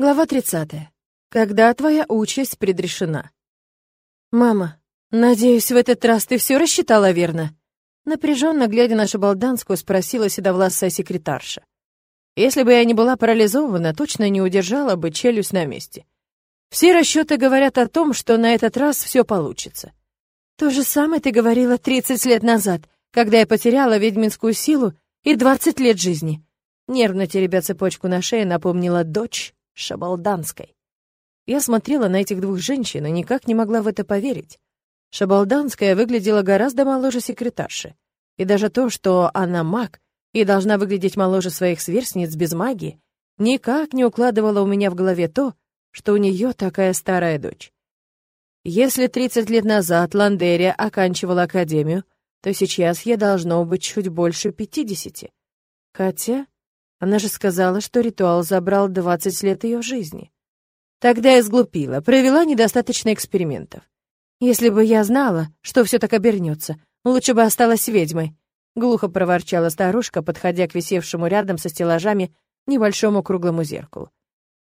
Глава 30. Когда твоя участь предрешена. Мама, надеюсь, в этот раз ты все рассчитала верно? Напряженно глядя на Шабалданскую, спросила седовласая секретарша. Если бы я не была парализована, точно не удержала бы челюсть на месте. Все расчеты говорят о том, что на этот раз все получится. То же самое ты говорила 30 лет назад, когда я потеряла ведьминскую силу и 20 лет жизни. Нервно теребя цепочку на шее, напомнила дочь Шабалданской. Я смотрела на этих двух женщин и никак не могла в это поверить. Шабалданская выглядела гораздо моложе секретарши. И даже то, что она маг и должна выглядеть моложе своих сверстниц без магии, никак не укладывало у меня в голове то, что у нее такая старая дочь. Если 30 лет назад Ландерия оканчивала академию, то сейчас ей должно быть чуть больше 50. Хотя она же сказала, что ритуал забрал 20 лет ее жизни. Тогда я сглупила, провела недостаточно экспериментов. Если бы я знала, что все так обернется, лучше бы осталась ведьмой. Глухо проворчала старушка, подходя к висевшему рядом со стеллажами небольшому круглому зеркалу.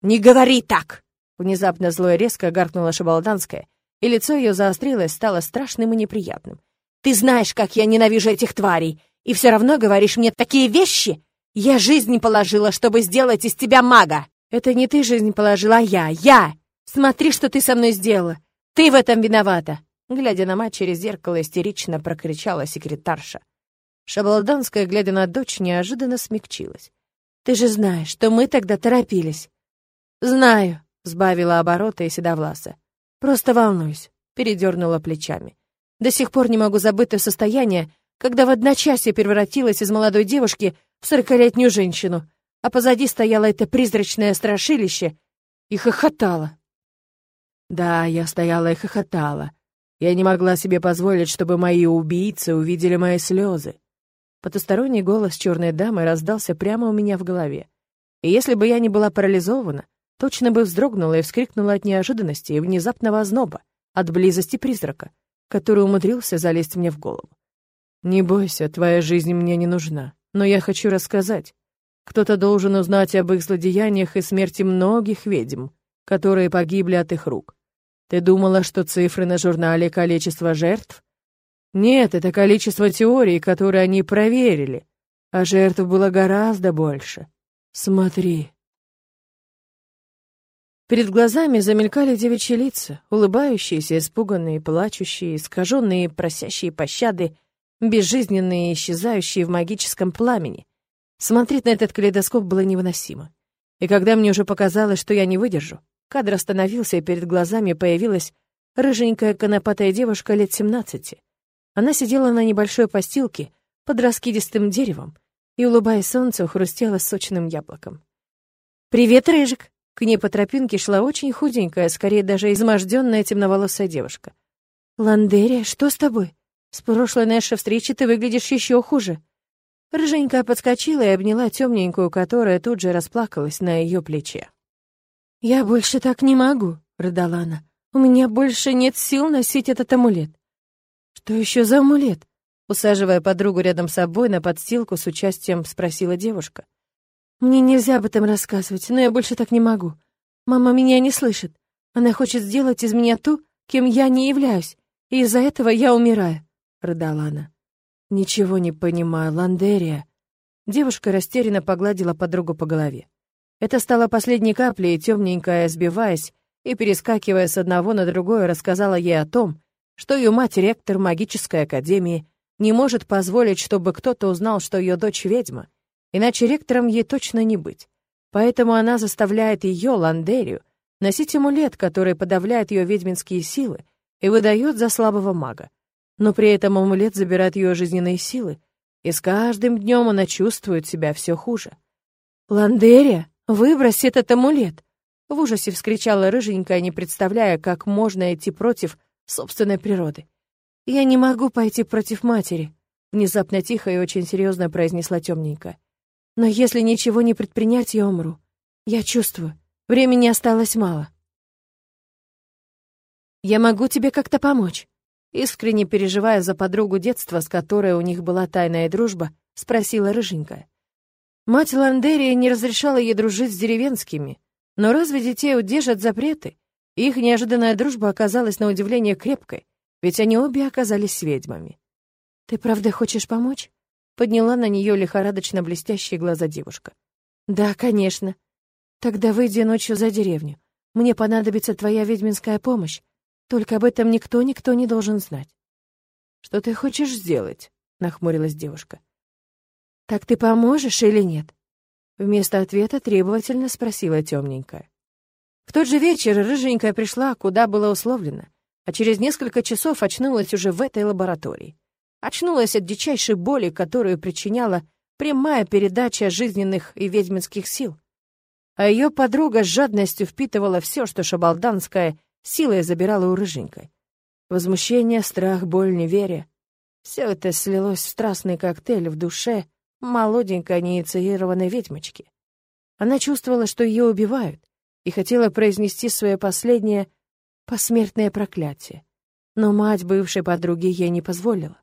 «Не говори так!» Внезапно зло и резко гаркнула Шабалданская, и лицо ее заострилось, стало страшным и неприятным. «Ты знаешь, как я ненавижу этих тварей, и все равно говоришь мне такие вещи!» Я жизнь положила, чтобы сделать из тебя мага. Это не ты жизнь положила, а я. Я! Смотри, что ты со мной сделала. Ты в этом виновата. Глядя на мать через зеркало, истерично прокричала секретарша. Шабалданская, глядя на дочь, неожиданно смягчилась. «Ты же знаешь, что мы тогда торопились». «Знаю», — сбавила обороты и седовласа. «Просто волнуюсь», — передернула плечами. «До сих пор не могу забыть то состояние, когда в одночасье превратилась из молодой девушки в сорокалетнюю женщину, а позади стояло это призрачное страшилище и хохотало. Да, я стояла и хохотала. Я не могла себе позволить, чтобы мои убийцы увидели мои слезы. Потусторонний голос черной дамы раздался прямо у меня в голове. И если бы я не была парализована, точно бы вздрогнула и вскрикнула от неожиданности и внезапного озноба, от близости призрака, который умудрился залезть мне в голову. «Не бойся, твоя жизнь мне не нужна, но я хочу рассказать. Кто-то должен узнать об их злодеяниях и смерти многих ведьм, которые погибли от их рук. Ты думала, что цифры на журнале — количество жертв? Нет, это количество теорий, которые они проверили, а жертв было гораздо больше. Смотри». Перед глазами замелькали девичьи лица, улыбающиеся, испуганные, плачущие, искаженные, просящие пощады, безжизненные, исчезающие в магическом пламени. Смотреть на этот калейдоскоп было невыносимо. И когда мне уже показалось, что я не выдержу, кадр остановился, и перед глазами появилась рыженькая конопатая девушка лет семнадцати. Она сидела на небольшой постилке под раскидистым деревом и, улыбаясь солнцу, хрустела сочным яблоком. «Привет, Рыжик!» К ней по тропинке шла очень худенькая, скорее даже изможденная темноволосая девушка. «Ландерия, что с тобой?» С прошлой нашей встречи ты выглядишь еще хуже». Рыженькая подскочила и обняла темненькую, которая тут же расплакалась на ее плече. «Я больше так не могу», — рыдала она. «У меня больше нет сил носить этот амулет». «Что еще за амулет?» Усаживая подругу рядом с собой на подстилку с участием, спросила девушка. «Мне нельзя об этом рассказывать, но я больше так не могу. Мама меня не слышит. Она хочет сделать из меня ту, кем я не являюсь, и из-за этого я умираю рыдала она. «Ничего не понимаю, Ландерия». Девушка растерянно погладила подругу по голове. Это стало последней каплей, и темненькая, сбиваясь и перескакивая с одного на другое, рассказала ей о том, что ее мать, ректор магической академии, не может позволить, чтобы кто-то узнал, что ее дочь ведьма, иначе ректором ей точно не быть. Поэтому она заставляет ее, Ландерию, носить амулет, который подавляет ее ведьминские силы и выдает за слабого мага но при этом амулет забирает ее жизненные силы, и с каждым днем она чувствует себя все хуже. «Ландерия, выбрось этот амулет!» В ужасе вскричала рыженькая, не представляя, как можно идти против собственной природы. «Я не могу пойти против матери», — внезапно тихо и очень серьезно произнесла темненькая. «Но если ничего не предпринять, я умру. Я чувствую, времени осталось мало». «Я могу тебе как-то помочь?» Искренне переживая за подругу детства, с которой у них была тайная дружба, спросила Рыженькая. Мать Ландерия не разрешала ей дружить с деревенскими, Но разве детей удержат запреты? Их неожиданная дружба оказалась на удивление крепкой, ведь они обе оказались ведьмами. «Ты правда хочешь помочь?» Подняла на нее лихорадочно блестящие глаза девушка. «Да, конечно. Тогда выйди ночью за деревню. Мне понадобится твоя ведьминская помощь. Только об этом никто-никто не должен знать». «Что ты хочешь сделать?» — нахмурилась девушка. «Так ты поможешь или нет?» Вместо ответа требовательно спросила темненькая. В тот же вечер рыженькая пришла, куда было условлено, а через несколько часов очнулась уже в этой лаборатории. Очнулась от дичайшей боли, которую причиняла прямая передача жизненных и ведьминских сил. А ее подруга с жадностью впитывала все, что шабалданская силой забирала у рыженькой. Возмущение, страх, боль, неверие. Все это слилось в страстный коктейль в душе молоденькой неинициированной ведьмочки. Она чувствовала, что ее убивают, и хотела произнести свое последнее посмертное проклятие. Но мать бывшей подруги ей не позволила.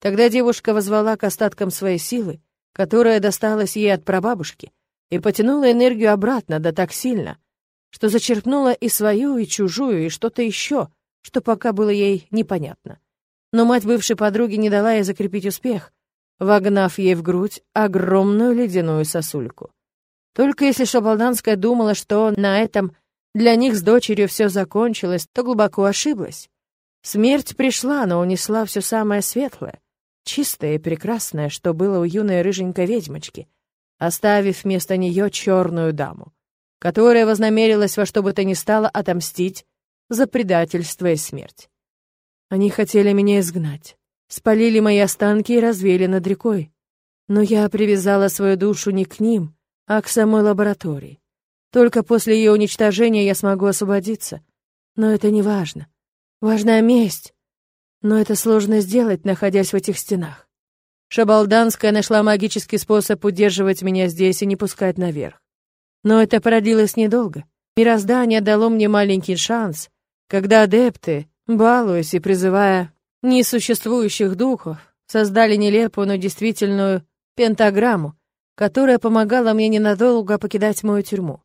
Тогда девушка возвала к остаткам своей силы, которая досталась ей от прабабушки, и потянула энергию обратно, да так сильно, что зачерпнула и свою, и чужую, и что-то еще, что пока было ей непонятно. Но мать бывшей подруги не дала ей закрепить успех, вогнав ей в грудь огромную ледяную сосульку. Только если Шабалданская думала, что на этом для них с дочерью все закончилось, то глубоко ошиблась. Смерть пришла, но унесла все самое светлое, чистое и прекрасное, что было у юной рыженькой ведьмочки, оставив вместо нее черную даму, которая вознамерилась во что бы то ни стало отомстить за предательство и смерть. Они хотели меня изгнать, спалили мои останки и развели над рекой. Но я привязала свою душу не к ним, а к самой лаборатории. Только после ее уничтожения я смогу освободиться. Но это не важно. Важна месть. Но это сложно сделать, находясь в этих стенах. Шабалданская нашла магический способ удерживать меня здесь и не пускать наверх. Но это продлилось недолго. Мироздание дало мне маленький шанс, когда адепты, балуясь и призывая несуществующих духов, создали нелепую, но действительную пентаграмму, которая помогала мне ненадолго покидать мою тюрьму.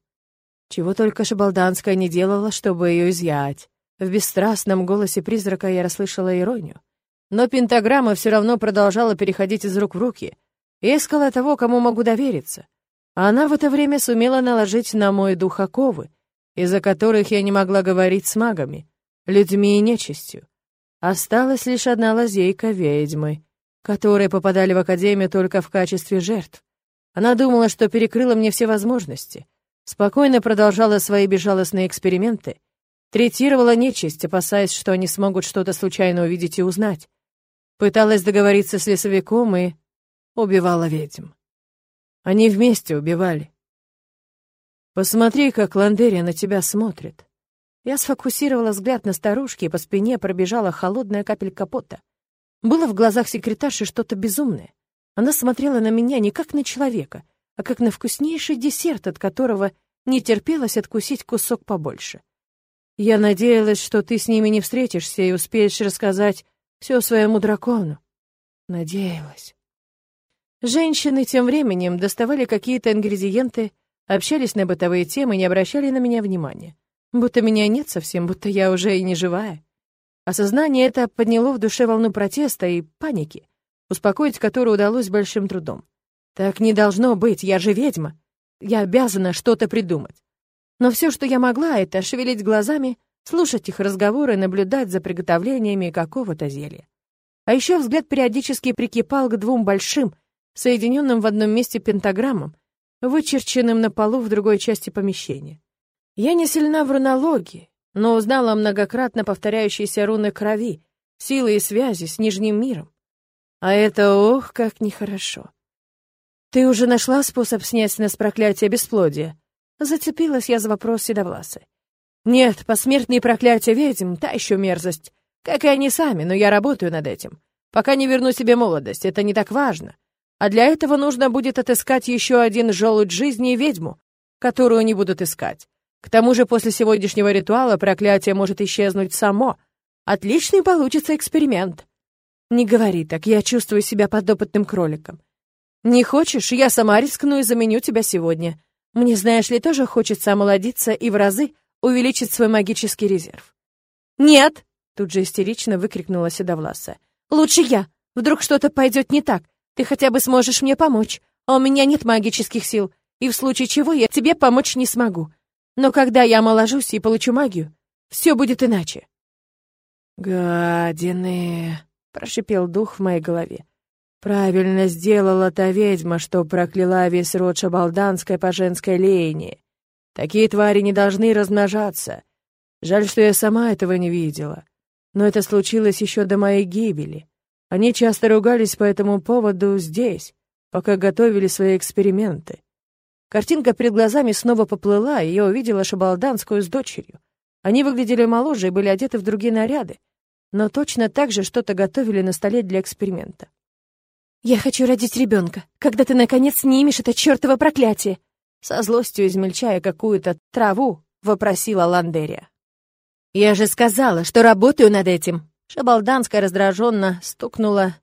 Чего только Шабалданская не делала, чтобы ее изъять. В бесстрастном голосе призрака я расслышала иронию. Но пентаграмма все равно продолжала переходить из рук в руки. Я искала того, кому могу довериться. А она в это время сумела наложить на мой дух оковы, из-за которых я не могла говорить с магами, людьми и нечистью. Осталась лишь одна лазейка ведьмы, которые попадали в Академию только в качестве жертв. Она думала, что перекрыла мне все возможности. Спокойно продолжала свои безжалостные эксперименты, Третировала нечисть, опасаясь, что они смогут что-то случайно увидеть и узнать. Пыталась договориться с лесовиком и убивала ведьм. Они вместе убивали. Посмотри, как Ландерия на тебя смотрит. Я сфокусировала взгляд на старушке, и по спине пробежала холодная капелька пота. Было в глазах секретарши что-то безумное. Она смотрела на меня не как на человека, а как на вкуснейший десерт, от которого не терпелось откусить кусок побольше. Я надеялась, что ты с ними не встретишься и успеешь рассказать все своему дракону. Надеялась. Женщины тем временем доставали какие-то ингредиенты, общались на бытовые темы не обращали на меня внимания. Будто меня нет совсем, будто я уже и не живая. Осознание это подняло в душе волну протеста и паники, успокоить которую удалось большим трудом. Так не должно быть, я же ведьма. Я обязана что-то придумать. Но все, что я могла, это шевелить глазами, слушать их разговоры наблюдать за приготовлениями какого-то зелья. А еще взгляд периодически прикипал к двум большим, соединенным в одном месте пентаграммам, вычерченным на полу в другой части помещения. Я не сильна в рунологии, но узнала многократно повторяющиеся руны крови, силы и связи с Нижним миром. А это, ох, как нехорошо. Ты уже нашла способ снять нас проклятие бесплодия? Зацепилась я за вопрос седовласой. Нет, посмертные проклятия ведьм — та еще мерзость. Как и они сами, но я работаю над этим. Пока не верну себе молодость, это не так важно. А для этого нужно будет отыскать еще один желудь жизни и ведьму, которую они будут искать. К тому же после сегодняшнего ритуала проклятие может исчезнуть само. Отличный получится эксперимент. Не говори так, я чувствую себя подопытным кроликом. Не хочешь, я сама рискну и заменю тебя сегодня. Мне, знаешь ли, тоже хочется омолодиться и в разы увеличить свой магический резерв. «Нет!» — тут же истерично выкрикнула Седовласа. «Лучше я! Вдруг что-то пойдет не так. Ты хотя бы сможешь мне помочь, а у меня нет магических сил, и в случае чего я тебе помочь не смогу. Но когда я омоложусь и получу магию, все будет иначе». «Гадины!» — прошипел дух в моей голове. «Правильно сделала та ведьма, что прокляла весь род Шабалданской по женской линии. Такие твари не должны размножаться. Жаль, что я сама этого не видела. Но это случилось еще до моей гибели. Они часто ругались по этому поводу здесь, пока готовили свои эксперименты. Картинка перед глазами снова поплыла, и я увидела Шабалданскую с дочерью. Они выглядели моложе и были одеты в другие наряды, но точно так же что-то готовили на столе для эксперимента. «Я хочу родить ребенка, когда ты, наконец, снимешь это чертово проклятие!» Со злостью измельчая какую-то траву, вопросила Ландерия. «Я же сказала, что работаю над этим!» Шабалданская раздраженно стукнула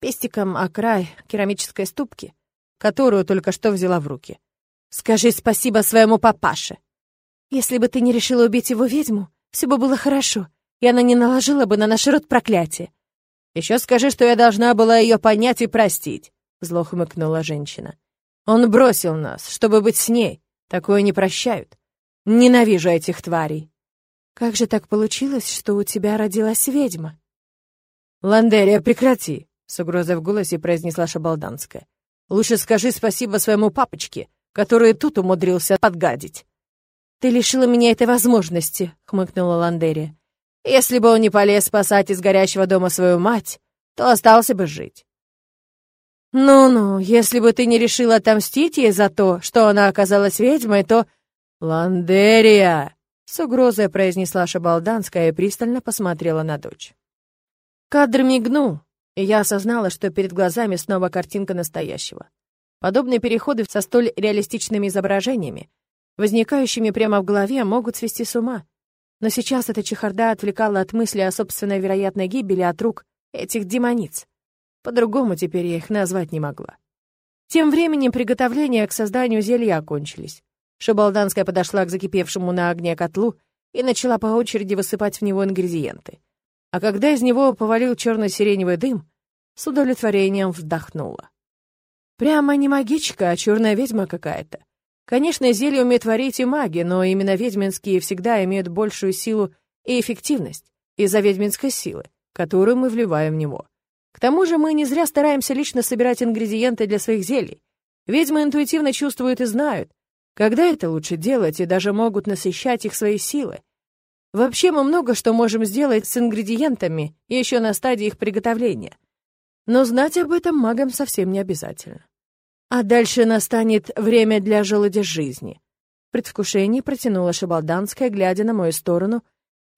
пестиком о край керамической ступки, которую только что взяла в руки. «Скажи спасибо своему папаше!» «Если бы ты не решила убить его ведьму, все бы было хорошо, и она не наложила бы на наш род проклятие. Еще скажи, что я должна была ее понять и простить», — зло хмыкнула женщина. «Он бросил нас, чтобы быть с ней. Такое не прощают. Ненавижу этих тварей». «Как же так получилось, что у тебя родилась ведьма?» «Ландерия, прекрати!» — с угрозой в голосе произнесла Шабалданская. «Лучше скажи спасибо своему папочке, который тут умудрился подгадить». «Ты лишила меня этой возможности», — хмыкнула Ландерия. Если бы он не полез спасать из горящего дома свою мать, то остался бы жить. Ну-ну, если бы ты не решила отомстить ей за то, что она оказалась ведьмой, то... Ландерия! С угрозой произнесла Шабалданская и пристально посмотрела на дочь. Кадр мигнул, и я осознала, что перед глазами снова картинка настоящего. Подобные переходы со столь реалистичными изображениями, возникающими прямо в голове, могут свести с ума. Но сейчас эта чехарда отвлекала от мысли о собственной вероятной гибели от рук этих демониц. По-другому теперь я их назвать не могла. Тем временем приготовления к созданию зелья окончились. Шабалданская подошла к закипевшему на огне котлу и начала по очереди высыпать в него ингредиенты. А когда из него повалил черно-сиреневый дым, с удовлетворением вдохнула. Прямо не магичка, а черная ведьма какая-то. Конечно, зелье умеет творить и маги, но именно ведьминские всегда имеют большую силу и эффективность из-за ведьминской силы, которую мы вливаем в него. К тому же мы не зря стараемся лично собирать ингредиенты для своих зелий. Ведьмы интуитивно чувствуют и знают, когда это лучше делать, и даже могут насыщать их своей силой. Вообще мы много что можем сделать с ингредиентами еще на стадии их приготовления. Но знать об этом магам совсем не обязательно. А дальше настанет время для желуди жизни. В предвкушении протянула Шабалданская, глядя на мою сторону,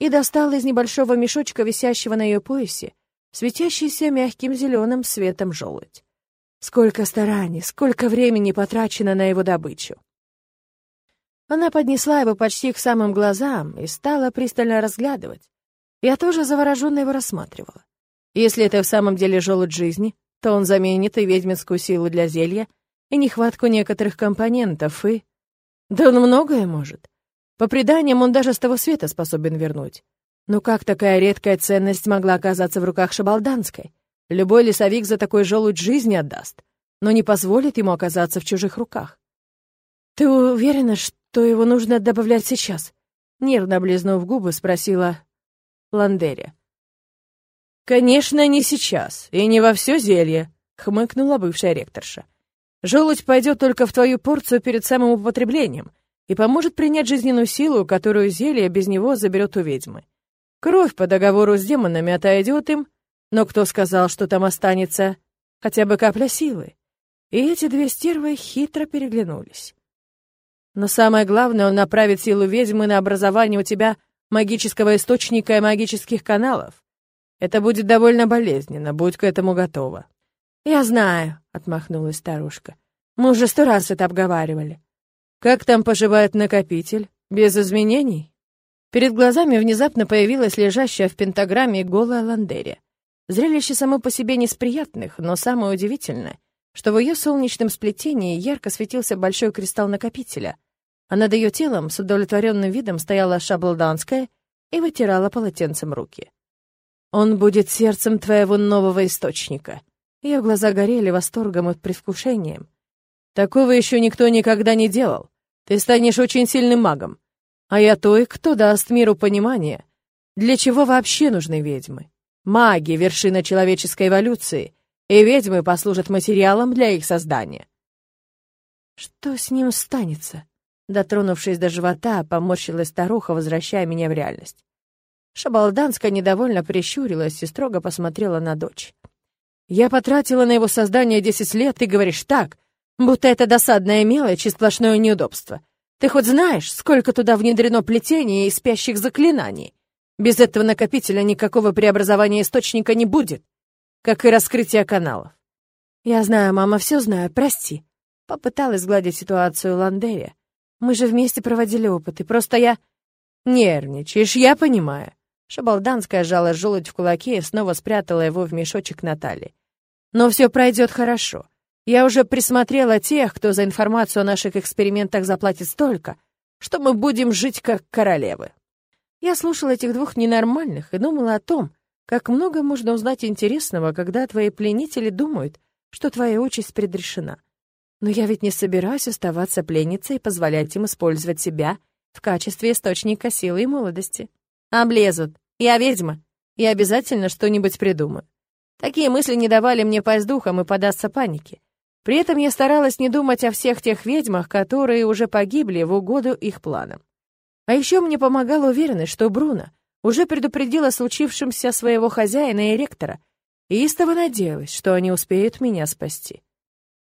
и достала из небольшого мешочка, висящего на ее поясе, светящийся мягким зеленым светом желудь. Сколько стараний, сколько времени потрачено на его добычу. Она поднесла его почти к самым глазам и стала пристально разглядывать. Я тоже завороженно его рассматривала. Если это в самом деле желудь жизни, то он заменит и ведьминскую силу для зелья, и нехватку некоторых компонентов, и... Да он многое может. По преданиям, он даже с того света способен вернуть. Но как такая редкая ценность могла оказаться в руках Шабалданской? Любой лесовик за такой желудь жизни отдаст, но не позволит ему оказаться в чужих руках. «Ты уверена, что его нужно добавлять сейчас?» Нервно облизнув губы, спросила Ландерия. «Конечно, не сейчас, и не во все зелье», — хмыкнула бывшая ректорша. Желудь пойдет только в твою порцию перед самым употреблением и поможет принять жизненную силу, которую зелье без него заберет у ведьмы. Кровь по договору с демонами отойдет им, но кто сказал, что там останется хотя бы капля силы? И эти две стервы хитро переглянулись. Но самое главное, он направит силу ведьмы на образование у тебя магического источника и магических каналов. Это будет довольно болезненно, будь к этому готова. «Я знаю», — отмахнулась старушка. «Мы уже сто раз это обговаривали». «Как там поживает накопитель? Без изменений?» Перед глазами внезапно появилась лежащая в пентаграмме голая Ландерия. Зрелище само по себе не но самое удивительное что в ее солнечном сплетении ярко светился большой кристалл накопителя, а над ее телом с удовлетворенным видом стояла Шаблданская и вытирала полотенцем руки. «Он будет сердцем твоего нового источника». Ее глаза горели восторгом и предвкушением. «Такого еще никто никогда не делал. Ты станешь очень сильным магом. А я той, кто даст миру понимание, для чего вообще нужны ведьмы. Маги — вершина человеческой эволюции, и ведьмы послужат материалом для их создания». «Что с ним станется?» Дотронувшись до живота, поморщилась старуха, возвращая меня в реальность. Шабалданская недовольно прищурилась и строго посмотрела на дочь. «Я потратила на его создание десять лет, ты говоришь так, будто это досадная мелочь и сплошное неудобство. Ты хоть знаешь, сколько туда внедрено плетений и спящих заклинаний? Без этого накопителя никакого преобразования источника не будет, как и раскрытия каналов». «Я знаю, мама, все знаю, прости». Попыталась сгладить ситуацию Ландерия. Мы же вместе проводили опыты, просто я... Нервничаешь, я понимаю. Шабалданская сжала желудь в кулаке и снова спрятала его в мешочек Натальи. Но все пройдет хорошо. Я уже присмотрела тех, кто за информацию о наших экспериментах заплатит столько, что мы будем жить как королевы. Я слушала этих двух ненормальных и думала о том, как много можно узнать интересного, когда твои пленители думают, что твоя участь предрешена. Но я ведь не собираюсь оставаться пленницей и позволять им использовать себя в качестве источника силы и молодости. Облезут. Я ведьма. Я обязательно что-нибудь придумаю. Такие мысли не давали мне пасть духом и податься панике. При этом я старалась не думать о всех тех ведьмах, которые уже погибли в угоду их планам. А еще мне помогала уверенность, что Бруно уже предупредила случившемся своего хозяина и ректора, и истово надеялась, что они успеют меня спасти.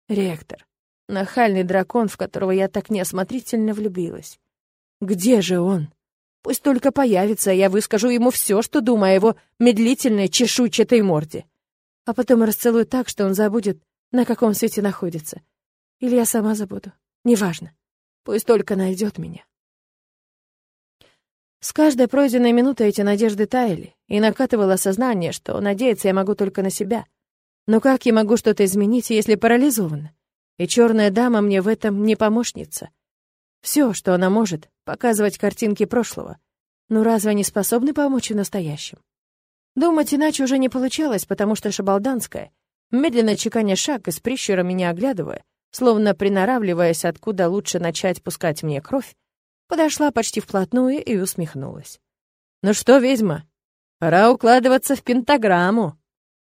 Ректор. Нахальный дракон, в которого я так неосмотрительно влюбилась. Где же он? Пусть только появится, я выскажу ему все, что думаю о его медлительной чешуйчатой морде. А потом расцелую так, что он забудет, на каком свете находится. Или я сама забуду. Неважно. Пусть только найдет меня. С каждой пройденной минутой эти надежды таяли, и накатывало сознание, что надеяться я могу только на себя. Но как я могу что-то изменить, если парализована? И черная дама мне в этом не помощница. Все, что она может, показывать картинки прошлого. Но разве они способны помочь в настоящем? Думать иначе уже не получалось, потому что Шабалданская, медленно чеканя шаг и с прищуром меня оглядывая, словно приноравливаясь, откуда лучше начать пускать мне кровь, подошла почти вплотную и усмехнулась. «Ну что, ведьма, пора укладываться в пентаграмму!»